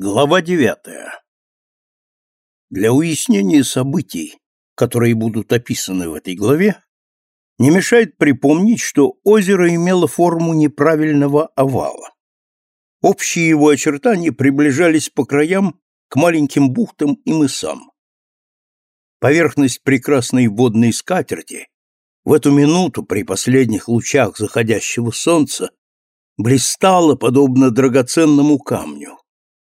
Глава девятая. Для уяснения событий, которые будут описаны в этой главе, не мешает припомнить, что озеро имело форму неправильного овала. Общие его очертания приближались по краям к маленьким бухтам и мысам. Поверхность прекрасной водной скатерти в эту минуту при последних лучах заходящего солнца блистала подобно драгоценному камню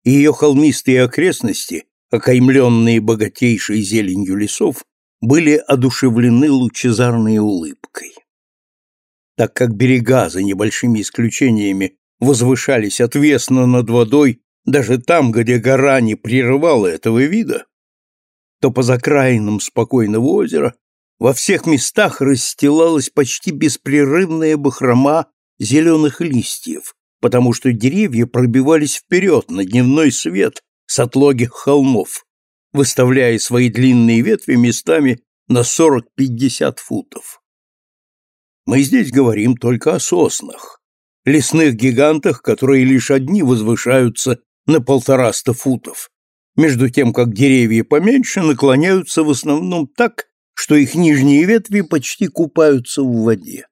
ее холмистые окрестности, окаймленные богатейшей зеленью лесов, были одушевлены лучезарной улыбкой. Так как берега, за небольшими исключениями, возвышались отвесно над водой даже там, где гора не прерывала этого вида, то по закраинам спокойного озера во всех местах расстилалась почти беспрерывная бахрома зеленых листьев, потому что деревья пробивались вперед на дневной свет с отлогих холмов, выставляя свои длинные ветви местами на 40-50 футов. Мы здесь говорим только о соснах, лесных гигантах, которые лишь одни возвышаются на полтораста футов, между тем как деревья поменьше наклоняются в основном так, что их нижние ветви почти купаются в воде.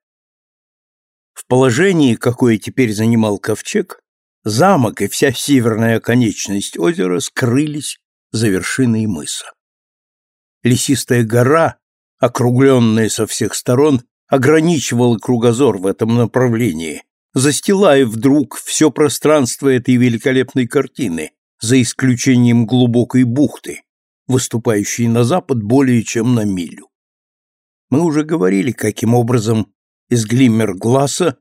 В положении, какое теперь занимал ковчег, замок и вся северная конечность озера скрылись за вершиной мыса. Лесистая гора, округленная со всех сторон, ограничивала кругозор в этом направлении, застилая вдруг все пространство этой великолепной картины, за исключением глубокой бухты, выступающей на запад более чем на милю. Мы уже говорили, каким образом из глиммер-гласа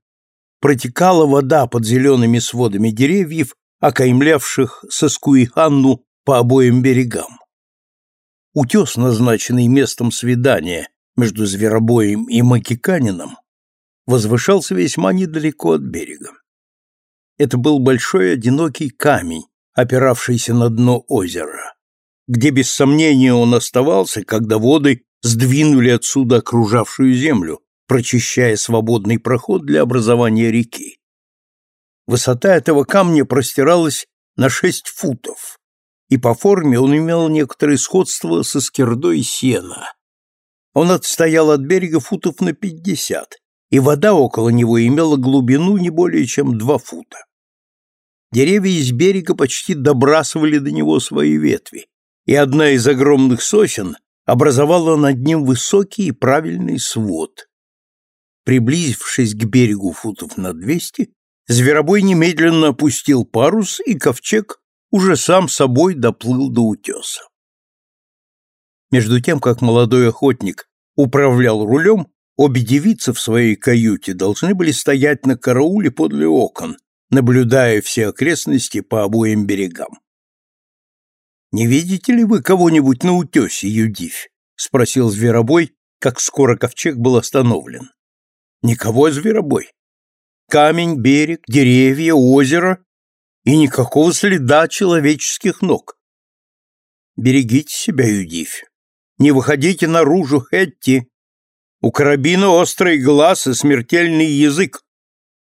протекала вода под зелеными сводами деревьев, окаймлявших Соскуиханну по обоим берегам. Утес, назначенный местом свидания между Зверобоем и Макиканином, возвышался весьма недалеко от берега. Это был большой одинокий камень, опиравшийся на дно озера, где без сомнения он оставался, когда воды сдвинули отсюда окружавшую землю, прочищая свободный проход для образования реки. Высота этого камня простиралась на шесть футов, и по форме он имел некоторое сходство со скирдой сена. Он отстоял от берега футов на пятьдесят, и вода около него имела глубину не более чем два фута. Деревья из берега почти добрасывали до него свои ветви, и одна из огромных сосен образовала над ним высокий и правильный свод. Приблизившись к берегу футов на двести, зверобой немедленно опустил парус, и ковчег уже сам собой доплыл до утеса. Между тем, как молодой охотник управлял рулем, обе девицы в своей каюте должны были стоять на карауле подле окон, наблюдая все окрестности по обоим берегам. «Не видите ли вы кого-нибудь на утесе, Юдивь?» — спросил Зверобой, как скоро ковчег был остановлен. Никого зверобой. Камень, берег, деревья, озеро и никакого следа человеческих ног. Берегите себя, Юдивь. Не выходите наружу, Хетти. У карабина острый глаз и смертельный язык.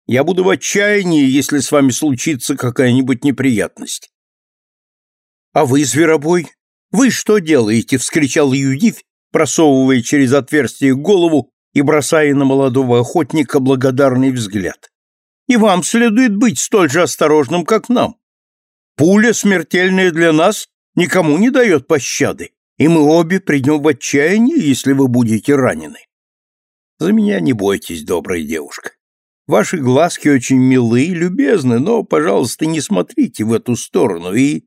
Я буду в отчаянии, если с вами случится какая-нибудь неприятность. А вы, зверобой, вы что делаете? вскричал Юдивь, просовывая через отверстие голову и бросая на молодого охотника благодарный взгляд. «И вам следует быть столь же осторожным, как нам. Пуля, смертельная для нас, никому не дает пощады, и мы обе придем в отчаяние, если вы будете ранены. За меня не бойтесь, добрая девушка. Ваши глазки очень милы и любезны, но, пожалуйста, не смотрите в эту сторону и...»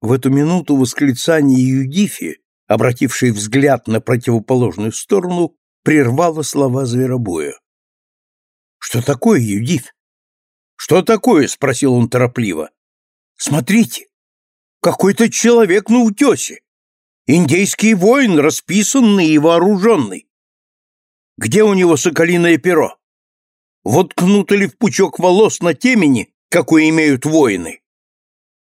В эту минуту восклицание Юдифи, обратившей взгляд на противоположную сторону, прервала слова зверобоя. «Что такое, Юдив?» «Что такое?» — спросил он торопливо. «Смотрите, какой-то человек на утесе. Индейский воин, расписанный и вооруженный. Где у него соколиное перо? Воткнуто ли в пучок волос на темени, какой имеют воины?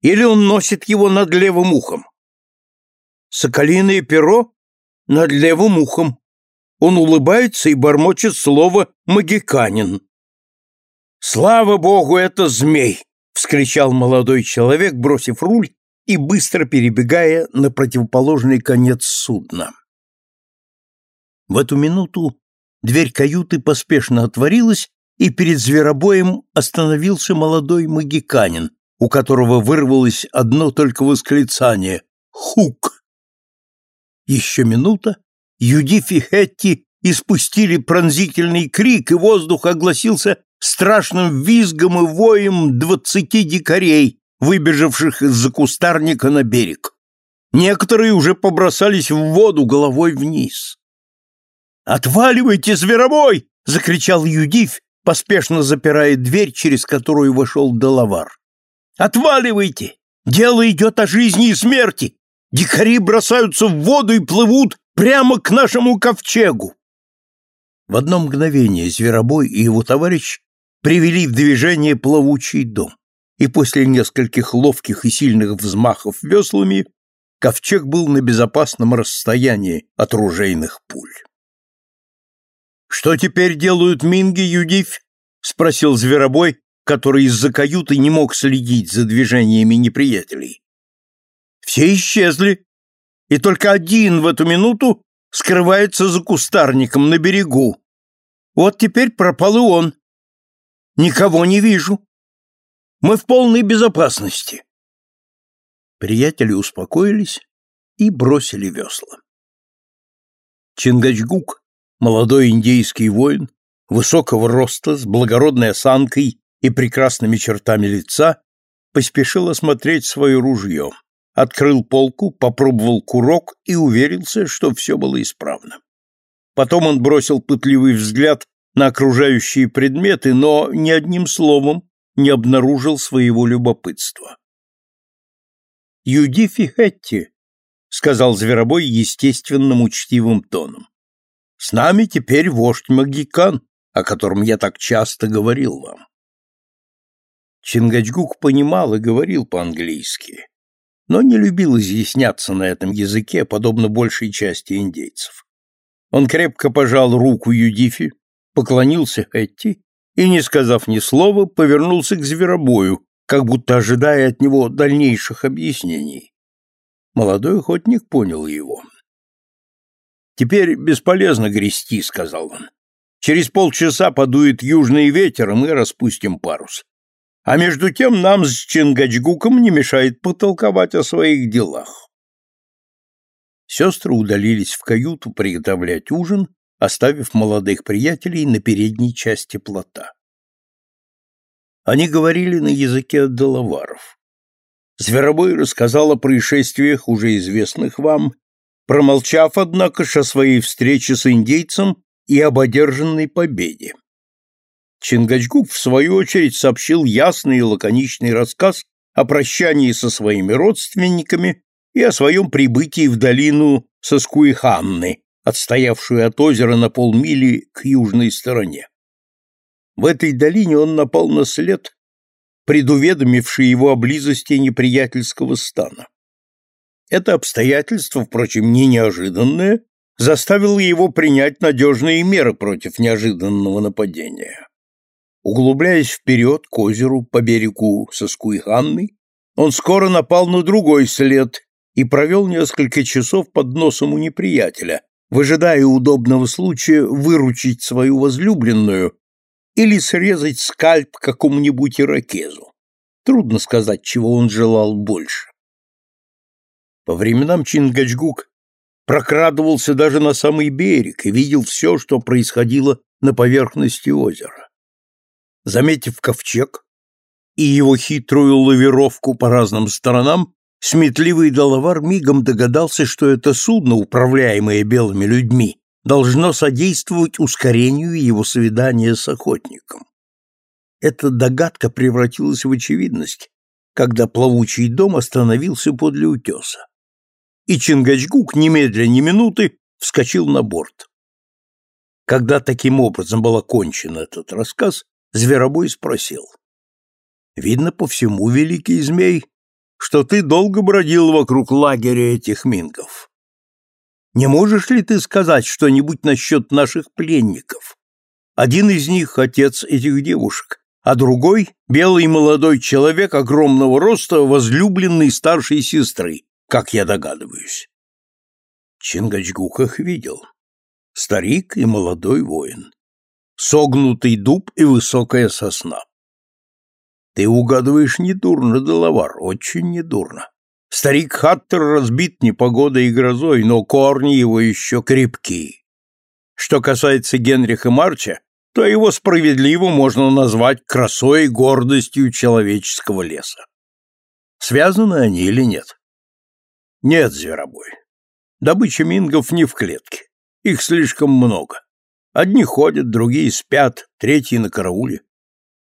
Или он носит его над левым ухом? Соколиное перо над левым ухом, он улыбается и бормочет слово «магиканин». «Слава богу, это змей!» — вскричал молодой человек, бросив руль и быстро перебегая на противоположный конец судна. В эту минуту дверь каюты поспешно отворилась, и перед зверобоем остановился молодой магиканин, у которого вырвалось одно только восклицание «Хук!». Еще минута, Юдиф и Хетти испустили пронзительный крик, и воздух огласился страшным визгом и воем двадцати дикарей, выбежавших из-за кустарника на берег. Некоторые уже побросались в воду головой вниз. «Отваливайте, зверобой!» — закричал Юдиф, поспешно запирая дверь, через которую вошел Делавар. «Отваливайте! Дело идет о жизни и смерти! Дикари бросаются в воду и плывут прямо к нашему ковчегу!» В одно мгновение Зверобой и его товарищ привели в движение плавучий дом, и после нескольких ловких и сильных взмахов веслами ковчег был на безопасном расстоянии от ружейных пуль. «Что теперь делают Минги, Юдифь?» — спросил Зверобой, который из-за каюты не мог следить за движениями неприятелей. «Все исчезли, и только один в эту минуту скрывается за кустарником на берегу. Вот теперь пропал и он. Никого не вижу. Мы в полной безопасности». Приятели успокоились и бросили весла. Чингачгук молодой индейский воин, высокого роста, с благородной осанкой и прекрасными чертами лица, поспешил осмотреть свое ружье, открыл полку, попробовал курок и уверился, что все было исправно. Потом он бросил пытливый взгляд на окружающие предметы, но ни одним словом не обнаружил своего любопытства. «Юдифи Хетти», — сказал Зверобой естественным учтивым тоном. С нами теперь вождь Магикан, о котором я так часто говорил вам. Чингачгук понимал и говорил по-английски, но не любил изъясняться на этом языке, подобно большей части индейцев. Он крепко пожал руку Юдифи, поклонился Этти и, не сказав ни слова, повернулся к зверобою, как будто ожидая от него дальнейших объяснений. Молодой охотник понял его. «Теперь бесполезно грести», — сказал он. «Через полчаса подует южный ветер, и мы распустим парус. А между тем нам с Чингачгуком не мешает потолковать о своих делах». Сестры удалились в каюту приготовлять ужин, оставив молодых приятелей на передней части плота. Они говорили на языке делаваров. Зверобой рассказал о происшествиях, уже известных вам, промолчав, однако, о своей встрече с индейцем и об одержанной победе. Чингачгук, в свою очередь, сообщил ясный и лаконичный рассказ о прощании со своими родственниками и о своем прибытии в долину Соскуиханны, отстоявшую от озера на полмили к южной стороне. В этой долине он напал на след, предуведомивший его о близости неприятельского стана. Это обстоятельство, впрочем, не неожиданное, заставило его принять надежные меры против неожиданного нападения. Углубляясь вперед к озеру по берегу Соскуйханны, он скоро напал на другой след и провел несколько часов под носом у неприятеля, выжидая удобного случая выручить свою возлюбленную или срезать скальп какому-нибудь иракезу. Трудно сказать, чего он желал больше. По временам Чингачгук прокрадывался даже на самый берег и видел все, что происходило на поверхности озера. Заметив ковчег и его хитрую лавировку по разным сторонам, сметливый доловар мигом догадался, что это судно, управляемое белыми людьми, должно содействовать ускорению его свидания с охотником. Эта догадка превратилась в очевидность, когда плавучий дом остановился подле утеса и Чингачгук немедля ни минуты вскочил на борт. Когда таким образом был окончен этот рассказ, Зверобой спросил. «Видно по всему, великий змей, что ты долго бродил вокруг лагеря этих мингов. Не можешь ли ты сказать что-нибудь насчет наших пленников? Один из них — отец этих девушек, а другой — белый молодой человек огромного роста, возлюбленный старшей сестры, как я догадываюсь. Чингачгук их видел. Старик и молодой воин. Согнутый дуб и высокая сосна. Ты угадываешь недурно, Делавар, очень недурно. Старик Хаттер разбит непогодой и грозой, но корни его еще крепкие. Что касается Генриха Марча, то его справедливо можно назвать красой и гордостью человеческого леса. Связаны они или нет? Нет, зверобой. Добыча мингов не в клетке. Их слишком много. Одни ходят, другие спят, третьи на карауле.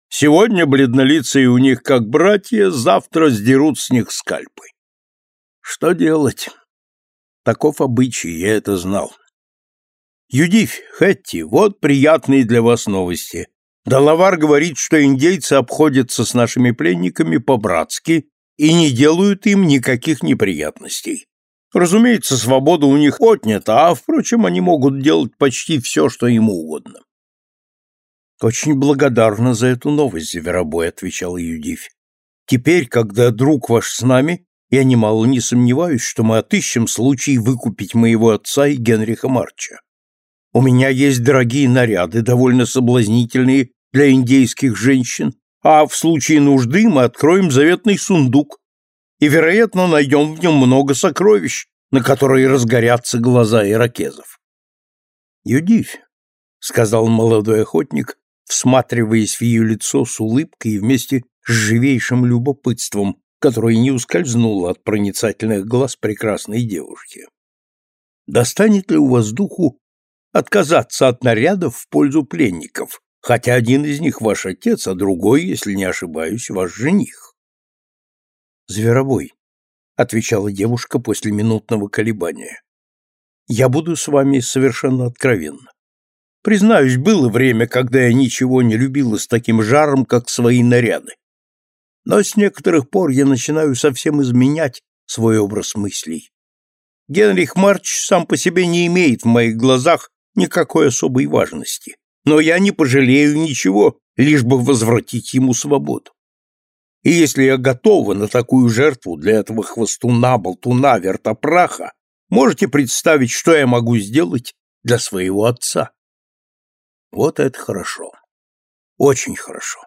Сегодня бледнолицые у них как братья, завтра сдерут с них скальпы. Что делать? Таков обычай, я это знал. Юдифь, Хэтти, вот приятные для вас новости. Далавар говорит, что индейцы обходятся с нашими пленниками по-братски и не делают им никаких неприятностей. Разумеется, свобода у них отнята, а, впрочем, они могут делать почти все, что им угодно. «Очень благодарна за эту новость, Зверобой», — отвечал Юдивь. «Теперь, когда друг ваш с нами, я немало не сомневаюсь, что мы отыщем случай выкупить моего отца и Генриха Марча. У меня есть дорогие наряды, довольно соблазнительные для индейских женщин, а в случае нужды мы откроем заветный сундук, и, вероятно, найдем в нем много сокровищ, на которые разгорятся глаза иракезов. «Юдивь», — сказал молодой охотник, всматриваясь в ее лицо с улыбкой и вместе с живейшим любопытством, которое не ускользнуло от проницательных глаз прекрасной девушки. «Достанет ли у вас духу отказаться от нарядов в пользу пленников, хотя один из них ваш отец, а другой, если не ошибаюсь, ваш жених?» Зверобой, отвечала девушка после минутного колебания. Я буду с вами совершенно откровенна. Признаюсь, было время, когда я ничего не любила с таким жаром, как свои наряды. Но с некоторых пор я начинаю совсем изменять свой образ мыслей. Генрих Марч сам по себе не имеет в моих глазах никакой особой важности, но я не пожалею ничего, лишь бы возвратить ему свободу. И если я готова на такую жертву для этого хвостуна, болтуна, вертопраха, можете представить, что я могу сделать для своего отца. Вот это хорошо. Очень хорошо.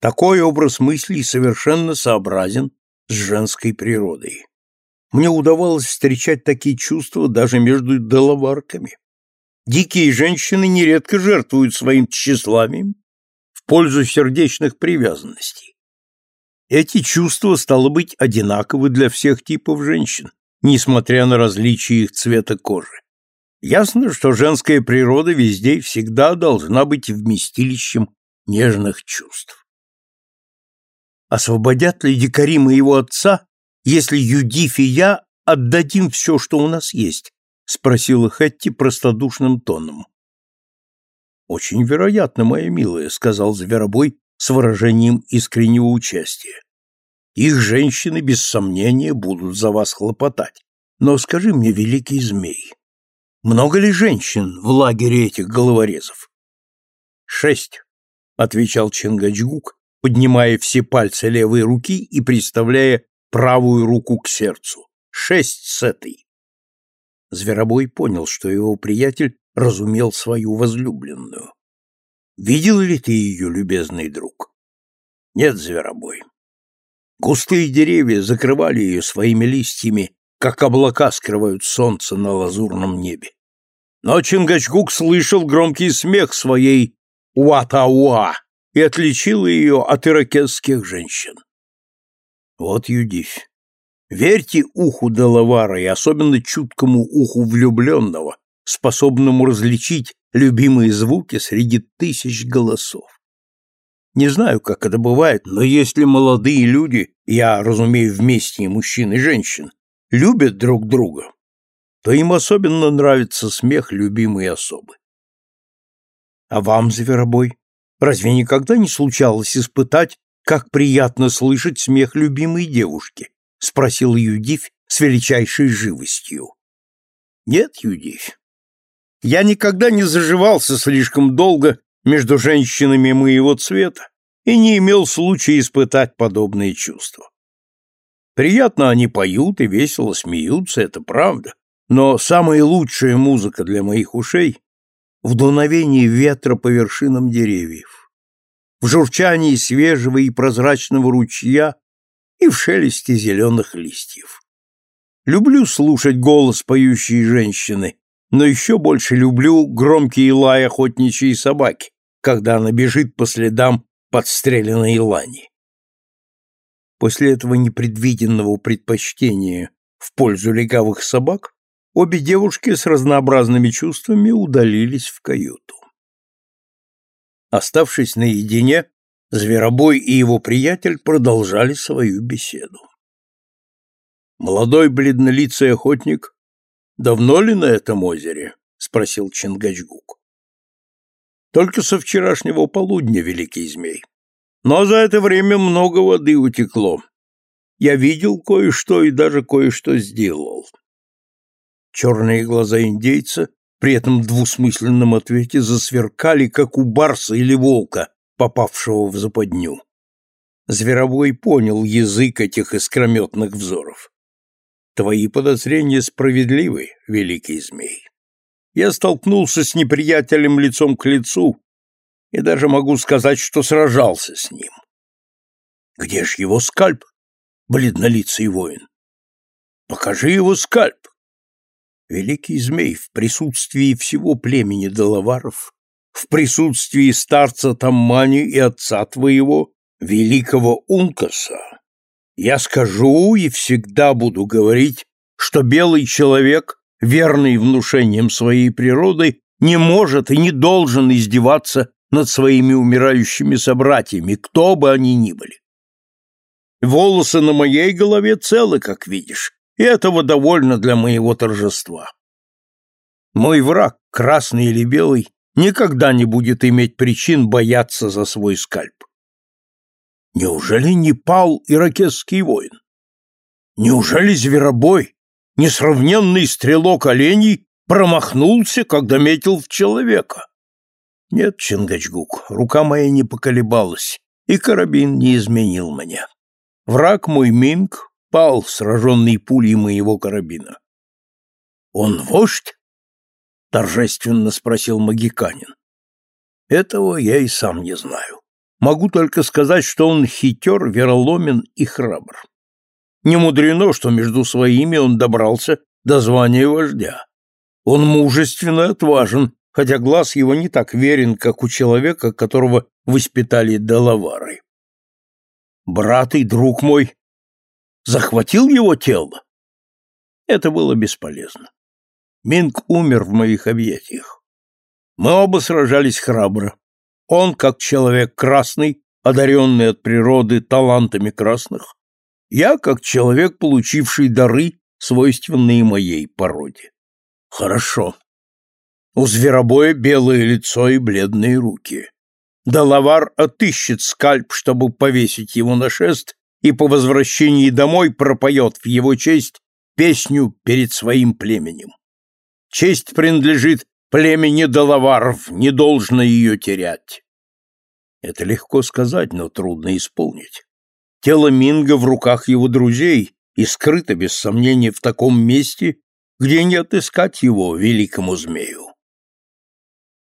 Такой образ мыслей совершенно сообразен с женской природой. Мне удавалось встречать такие чувства даже между доловарками. Дикие женщины нередко жертвуют своим тщеславием в пользу сердечных привязанностей. Эти чувства, стало быть, одинаковы для всех типов женщин, несмотря на различия их цвета кожи. Ясно, что женская природа везде и всегда должна быть вместилищем нежных чувств. Освободят ли дикари моего отца, если Юдиф и я отдадим все, что у нас есть? спросила Хэтти простодушным тоном. Очень вероятно, моя милая, сказал Зверобой с выражением искреннего участия. Их женщины, без сомнения, будут за вас хлопотать. Но скажи мне, великий змей, много ли женщин в лагере этих головорезов? Шесть, отвечал Чингачгук, поднимая все пальцы левой руки и приставляя правую руку к сердцу. Шесть с этой. Зверобой понял, что его приятель разумел свою возлюбленную. Видел ли ты ее, любезный друг? Нет, зверобой. Густые деревья закрывали ее своими листьями, как облака скрывают солнце на лазурном небе. Но Чингачгук слышал громкий смех своей «Уатауа» и отличил ее от иракезских женщин. Вот Юдифь. Верьте уху Делавара и особенно чуткому уху влюбленного, способному различить любимые звуки среди тысяч голосов. Не знаю, как это бывает, но если молодые люди, я разумею вместе и мужчин и женщин, любят друг друга, то им особенно нравится смех любимой особы. А вам, Зверобой, разве никогда не случалось испытать, как приятно слышать смех любимой девушки? спросил Юдивь с величайшей живостью. Нет, Юдивь, я никогда не заживался слишком долго между женщинами моего цвета, и не имел случая испытать подобные чувства. Приятно они поют и весело смеются, это правда, но самая лучшая музыка для моих ушей в дуновении ветра по вершинам деревьев, в журчании свежего и прозрачного ручья и в шелесте зеленых листьев. Люблю слушать голос поющей женщины, но еще больше люблю громкий лай охотничьей собаки, когда она бежит по следам подстреленной лани. После этого непредвиденного предпочтения в пользу легавых собак обе девушки с разнообразными чувствами удалились в каюту. Оставшись наедине, Зверобой и его приятель продолжали свою беседу. «Молодой бледнолицый охотник давно ли на этом озере?» — спросил Чингачгук. «Только со вчерашнего полудня, великий змей. Но за это время много воды утекло. Я видел кое-что и даже кое-что сделал». Черные глаза индейца при этом двусмысленном ответе засверкали, как у барса или волка, попавшего в западню. Зверобой понял язык этих искрометных взоров. Твои подозрения справедливы, великий змей. Я столкнулся с неприятелем лицом к лицу и даже могу сказать, что сражался с ним. Где ж его скальп, бледнолицый воин? Покажи его скальп. Великий змей в присутствии всего племени Доловаров, в присутствии старца Таммани и отца твоего, великого Ункаса, я скажу и всегда буду говорить, что белый человек, верный внушениям своей природы, не может и не должен издеваться над своими умирающими собратьями, кто бы они ни были. Волосы на моей голове целы, как видишь, и этого довольно для моего торжества. Мой враг, красный или белый, никогда не будет иметь причин бояться за свой скальп. Неужели не пал иракесский воин? Неужели зверобой, несравненный стрелок оленей, промахнулся, когда метил в человека? Нет, Чингачгук, рука моя не поколебалась, и карабин не изменил меня. Враг мой Минг пал, сраженный пулей моего карабина. «Он вождь?» — торжественно спросил магиканин. «Этого я и сам не знаю. Могу только сказать, что он хитер, вероломен и храбр. Не мудрено, что между своими он добрался до звания вождя. Он мужественно отважен, хотя глаз его не так верен, как у человека, которого воспитали Делаварой. Брат и друг мой захватил его тело. Это было бесполезно. Минг умер в моих объятиях. Мы оба сражались храбро. Он, как человек красный, одаренный от природы талантами красных, я, как человек, получивший дары, свойственные моей породе. Хорошо. У зверобоя белое лицо и бледные руки. Далавар отыщет скальп, чтобы повесить его на шест, и по возвращении домой пропоет в его честь песню перед своим племенем. Честь принадлежит племени Далаваров, не должно ее терять. Это легко сказать, но трудно исполнить. Тело Минга в руках его друзей и скрыто, без сомнения, в таком месте, где не отыскать его великому змею.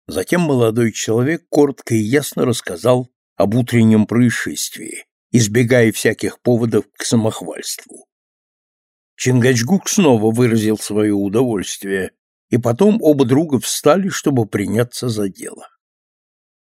Затем молодой человек коротко и ясно рассказал об утреннем происшествии, избегая всяких поводов к самохвальству. Чингачгук снова выразил свое удовольствие, и потом оба друга встали, чтобы приняться за дело.